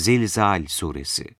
Zelzal Suresi.